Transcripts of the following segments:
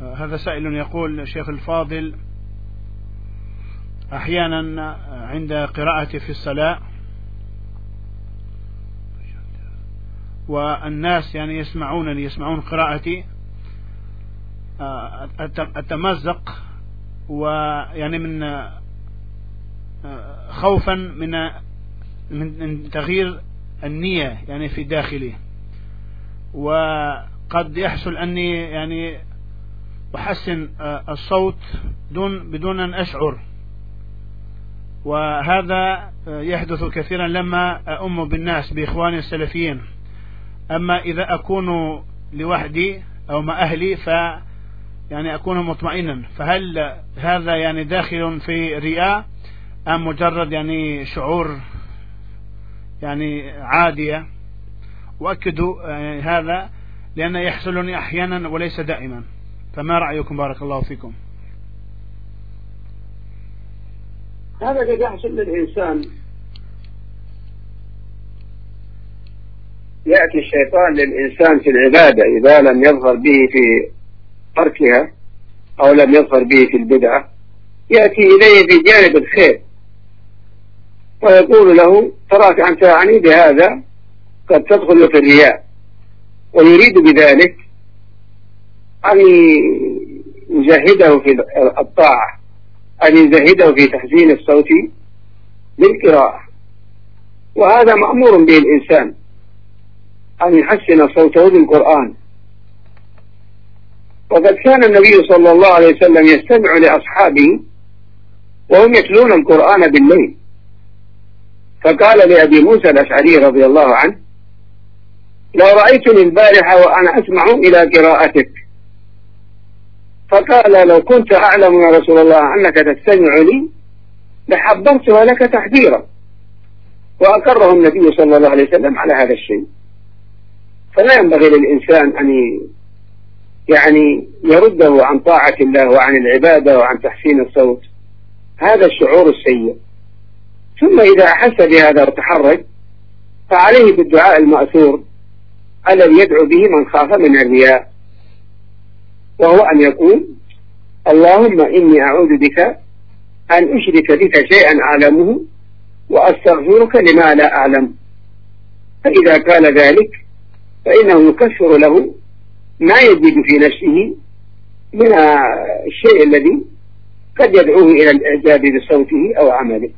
هذا سائل يقول شيخ الفاضل أحيانا عند قراءتي في الصلاة والناس يعني يسمعونني يسمعون قراءتي أتمزق ويعني من خوفا من من تغيير النية يعني في داخلي. وقد يحصل أني يعني أحسن الصوت دون بدون أن أشعر. وهذا يحدث كثيرا لما أؤم بالناس بإخواني السلفيين. أما إذا أكون لوحدي أو مع أهلي ف يعني أكون مطمئنا. فهل هذا يعني داخل في رياء أم مجرد يعني شعور يعني عادية؟ وأكدوا يعني هذا لأن يحصلني أحيانا وليس دائما. فما رأيكم بارك الله فيكم؟ هذا قد يحصل للإنسان. يأتي الشيطان للإنسان في العبادة إذا لم يظهر به في تركها أو لم يظهر به في البدعة. يأتي إليه في جانب الخير. ويقول له تراك أنت يعني بهذا قد تدخل في الرياء. ويريد بذلك أن يزهده في الطاعة أن يزهده في تحسين الصوت بالقراءة. وهذا مأمور به الإنسان أن يحسن صوته بالقرآن. وقد كان النبي صلى الله عليه وسلم يستمع لأصحابه وهم يتلون القرآن بالليل. فقال لأبي موسى الأشعري رضي الله عنه لو رأيتني البارحة وأنا أسمع إلى قراءتك فقال لو كنت أعلم يا رسول الله أنك تستمع لي لحبرتها لك تحذيرا. وأقره النبي صلى الله عليه وسلم على هذا الشيء. فلا ينبغي للإنسان أن يعني يرده عن طاعة الله وعن العبادة وعن تحسين الصوت. هذا الشعور السيء. ثم إذا أحس بهذا وتحرج فعليه بالدعاء المأثور الذي يدعو به من خاف من الرياء. وهو أن يقول اللهم إني أعوذ بك أن أشرك بك شيئا أعلمه وأستغفرك لما لا أعلم. فإذا قال ذلك فإنه يكفر له ما يجد في نفسه من الشيء الذي قد يدعوه إلى الإعجاب بصوته أو عمله.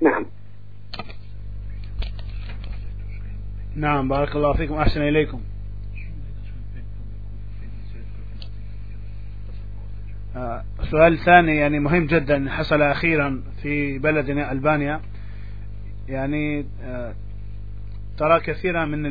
نعم. نعم بارك الله فيكم أحسن إليكم. سؤال ثاني يعني مهم جدا حصل أخيرا في بلدنا ألبانيا. يعني آه، ترى كثيرا من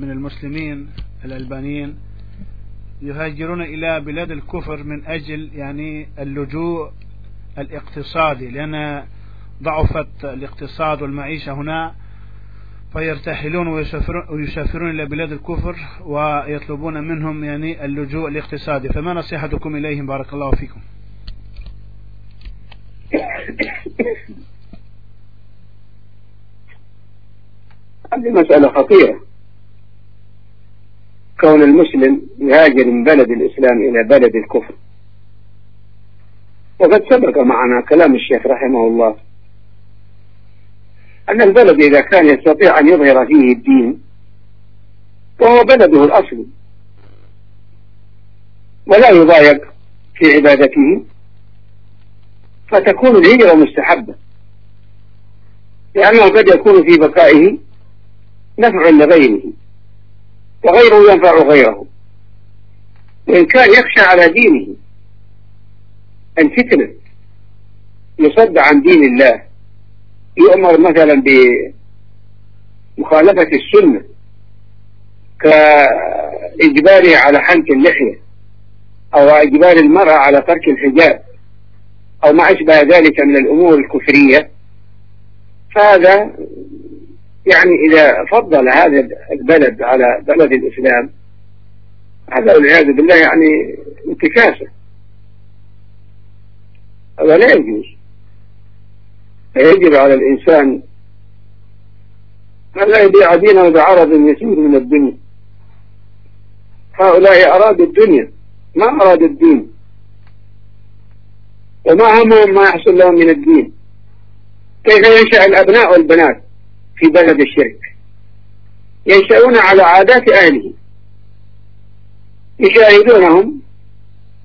من المسلمين الألبانيين يهاجرون إلى بلاد الكفر من أجل يعني اللجوء الاقتصادي لأن ضعفت الاقتصاد والمعيشة هنا. فيرتحلون ويسافرون إلى بلاد الكفر ويطلبون منهم يعني اللجوء الاقتصادي. فما نصيحتكم إليهم؟ بارك الله فيكم. هذه مسألة خطيرة. كون المسلم يهاجر من بلد الإسلام إلى بلد الكفر. وقد سبق معنا كلام الشيخ رحمه الله أن البلد إذا كان يستطيع أن يظهر فيه الدين وهو بلده الأصلي ولا يضايق في عبادته فتكون الهجرة مستحبة. لأنه قد يكون في بقائه نفع لغيره وغيره ينفع غيره. وإن كان يخشى على دينه الفتنة يصد عن دين الله يؤمر مثلا بمخالفة السنة كإجباره على حنك اللحية أو إجبار المرأة على ترك الحجاب أو ما أشبه ذلك من الأمور الكفرية فهذا يعني إذا فضل هذا البلد على بلد الإسلام هذا والعياذ بالله يعني انتكاسة. هذا لا يجوز. فيجب على الإنسان أن لا يبيع دينه بعرض يسير من الدنيا. هؤلاء أرادوا الدنيا ما أرادوا الدين. وما همهم ما يحصل لهم من الدين. كيف ينشأ الأبناء والبنات في بلد الشرك؟ ينشأون على عادات أهله يشاهدونهم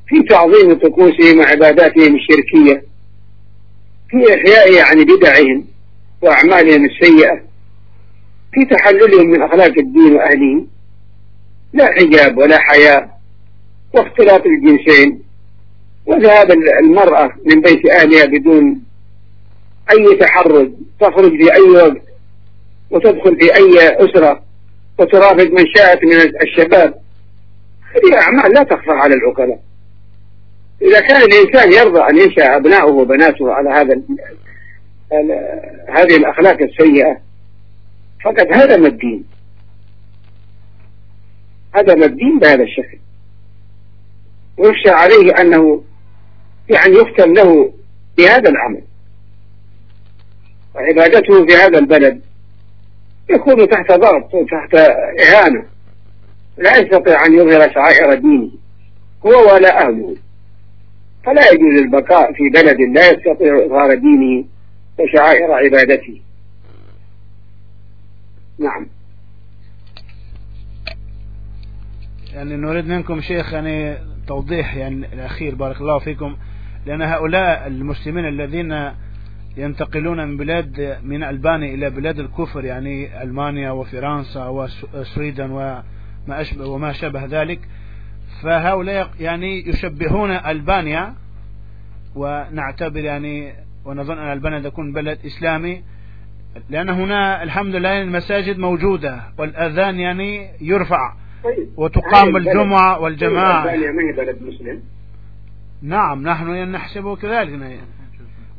في تعظيم طقوسهم وعباداتهم الشركية. في إحياء يعني بدعهم وأعمالهم السيئة في تحللهم من أخلاق الدين وأهله لا حجاب ولا حياء واختلاط الجنسين وذهاب المرأة من بيت أهلها بدون أي تحرج تخرج في أي وقت وتدخل في أي أسرة وترافق من شاءت من الشباب. هذه أعمال لا تخفى على العقلاء. إذا كان الإنسان يرضى أن ينشأ أبناؤه وبناته على هذا هذه الأخلاق السيئة فقد هدم الدين. هدم الدين بهذا الشكل. ويخشى عليه أنه يعني يختم له بهذا العمل. وعبادته في هذا البلد يكون تحت ضغط وتحت إهانة. لا يستطيع أن يظهر شعائر دينه هو ولا أهله. فلا يجوز البقاء في بلد لا يستطيع إظهار دينه وشعائر عبادته. نعم. يعني نريد منكم شيخ يعني توضيح يعني الأخير بارك الله فيكم. لأن هؤلاء المسلمين الذين ينتقلون من بلاد من ألبانيا إلى بلاد الكفر يعني ألمانيا وفرنسا وسويدن وما أشبه وما شابه ذلك فهؤلاء يعني يشبهون ألبانيا ونعتبر يعني ونظن أن ألبانيا تكون بلد إسلامي لأن هنا الحمد لله المساجد موجودة والأذان يعني يرفع. وتقام الجمعة والجماعة. ألبانيا ما هي بلد مسلم؟ نعم نحن نحسبه كذلك.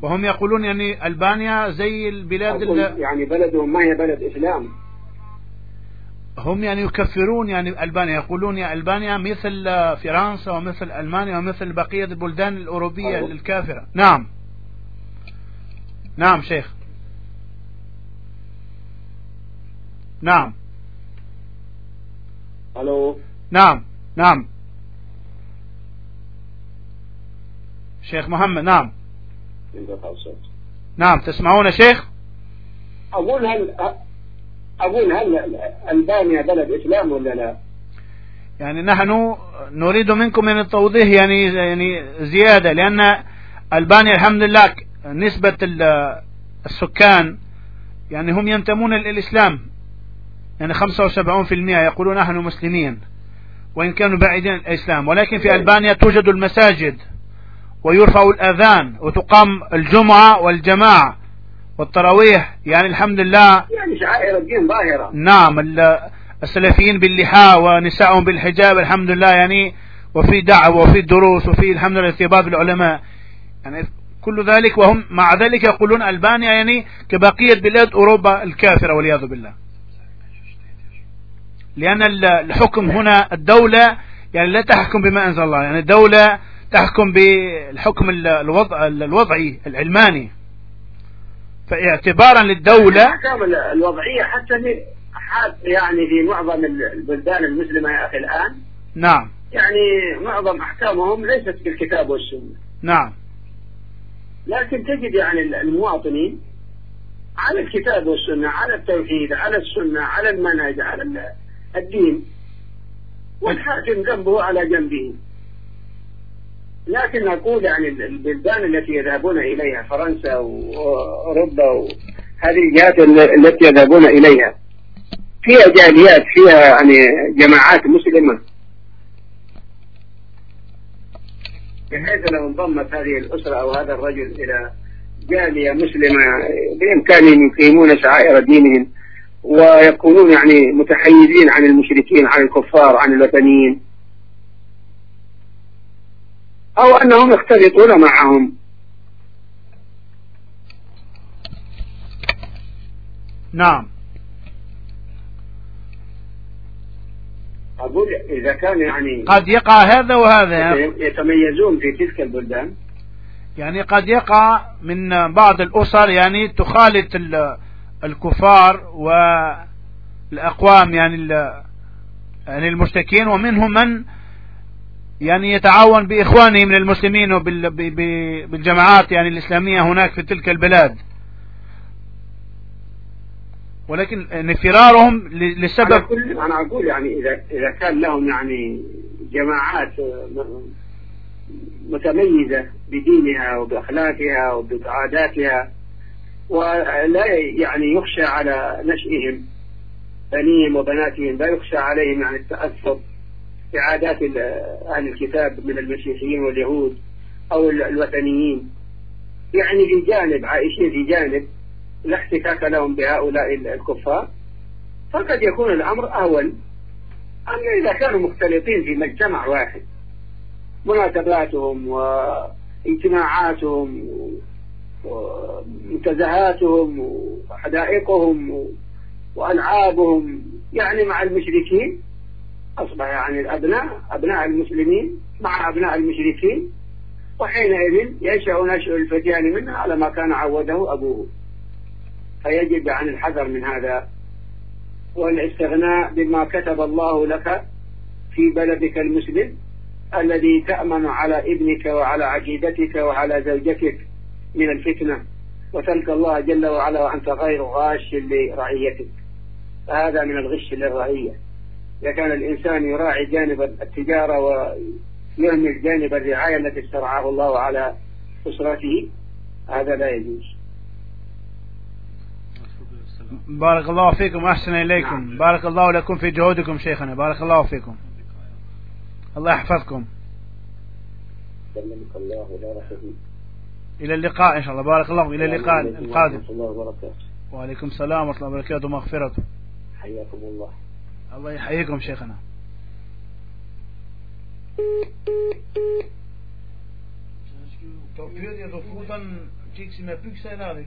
وهم يقولون يعني ألبانيا زي البلاد يعني بلدهم ما هي بلد إسلام. هم يعني يكفرون يعني ألبانيا يقولون يا ألبانيا مثل فرنسا ومثل ألمانيا ومثل بقية البلدان الأوروبية أوه. الكافرة. نعم. نعم شيخ. نعم. ألو. نعم. نعم. شيخ محمد نعم. نعم تسمعون شيخ؟ أقول هل أقول هل ألبانيا بلد إسلام ولا لا؟ يعني نحن نريد منكم من التوضيح يعني يعني زيادة لأن ألبانيا الحمد لله نسبة السكان يعني هم ينتمون للإسلام يعني 75% يقولون نحن مسلمين وإن كانوا بعيدين عن الإسلام. ولكن في ألبانيا توجد المساجد ويرفع الأذان وتقام الجمعة والجماعة. والتراويح يعني الحمد لله يعني شعائر الدين ظاهرة. نعم السلفيين باللحاء ونسائهم بالحجاب الحمد لله يعني وفي دعوة وفي دروس وفي الحمد لله ارتباط بالعلماء. يعني كل ذلك وهم مع ذلك يقولون ألبانيا يعني كبقية بلاد أوروبا الكافرة والعياذ بالله. لأن الحكم هنا الدولة يعني لا تحكم بما أنزل الله يعني الدولة تحكم بالحكم الوضع الوضعي العلماني. فاعتبارا للدولة الأحكام الوضعية حتى يعني في معظم البلدان المسلمة يا أخي الآن. نعم. يعني معظم أحكامهم ليست بالكتاب والسنة. نعم. لكن تجد يعني المواطنين على الكتاب والسنة على التوحيد على السنة على المنهج على الدين والحاكم جنبه على جنبه لكن أقول يعني البلدان التي يذهبون إليها فرنسا وأوروبا وهذه الجهات التي يذهبون إليها. فيها جاليات فيها يعني جماعات مسلمة. بحيث لو انضمت هذه الأسرة أو هذا الرجل إلى جالية مسلمة بإمكانهم يقيمون شعائر دينهم ويكونون يعني متحيزين عن المشركين عن الكفار عن الوثنيين. أو أنهم يختلطون معهم. نعم. أقول إذا كان يعني قد يقع هذا وهذا. يتميزون في تلك البلدان. يعني قد يقع من بعض الأسر يعني تخالط الكفار والأقوام يعني يعني المشتكين ومنهم من يعني يتعاون بإخوانه من المسلمين وبالجماعات يعني الإسلامية هناك في تلك البلاد. ولكن انفرارهم لسبب أنا, أنا أقول يعني إذا إذا كان لهم يعني جماعات متميزة بدينها وبأخلاقها وبعاداتها ولا يعني يخشى على نشئهم بنيهم وبناتهم لا يخشى عليهم يعني التأثر. بعادات أهل الكتاب من المسيحيين واليهود أو الوثنيين. يعني في جانب عايشين في جانب لا احتكاك لهم بهؤلاء الكفار. فقد يكون الأمر أهون. أما إذا كانوا مختلطين في مجتمع واحد مناسباتهم واجتماعاتهم ومنتزهاتهم وحدائقهم وألعابهم يعني مع المشركين أصبح يعني الأبناء أبناء المسلمين مع أبناء المشركين وحينئذ ينشأ نشأ الفتيان منها على ما كان عوده أبوه. فيجب عن الحذر من هذا. والاستغناء بما كتب الله لك في بلدك المسلم الذي تأمن على ابنك وعلى عقيدتك وعلى زوجتك من الفتنة. وتلك الله جل وعلا وأنت غير غاش لرعيتك. فهذا من الغش للرعية. إذا كان الإنسان يراعي جانب التجارة ويهمل جانب الرعاية التي استرعاه الله على أسرته هذا لا يجوز. بارك الله فيكم أحسن إليكم. نعم. بارك الله لكم في جهودكم شيخنا. بارك الله فيكم. الله يحفظكم. سلمك الله إلى اللقاء إن شاء الله. بارك الله إلى اللقاء القادم الله وبركاته. وعليكم السلام ورحمة الله وبركاته. ومغفرته حياكم الله. الله يحييكم شيخنا Då bjöd jag då foten, gick sina byxor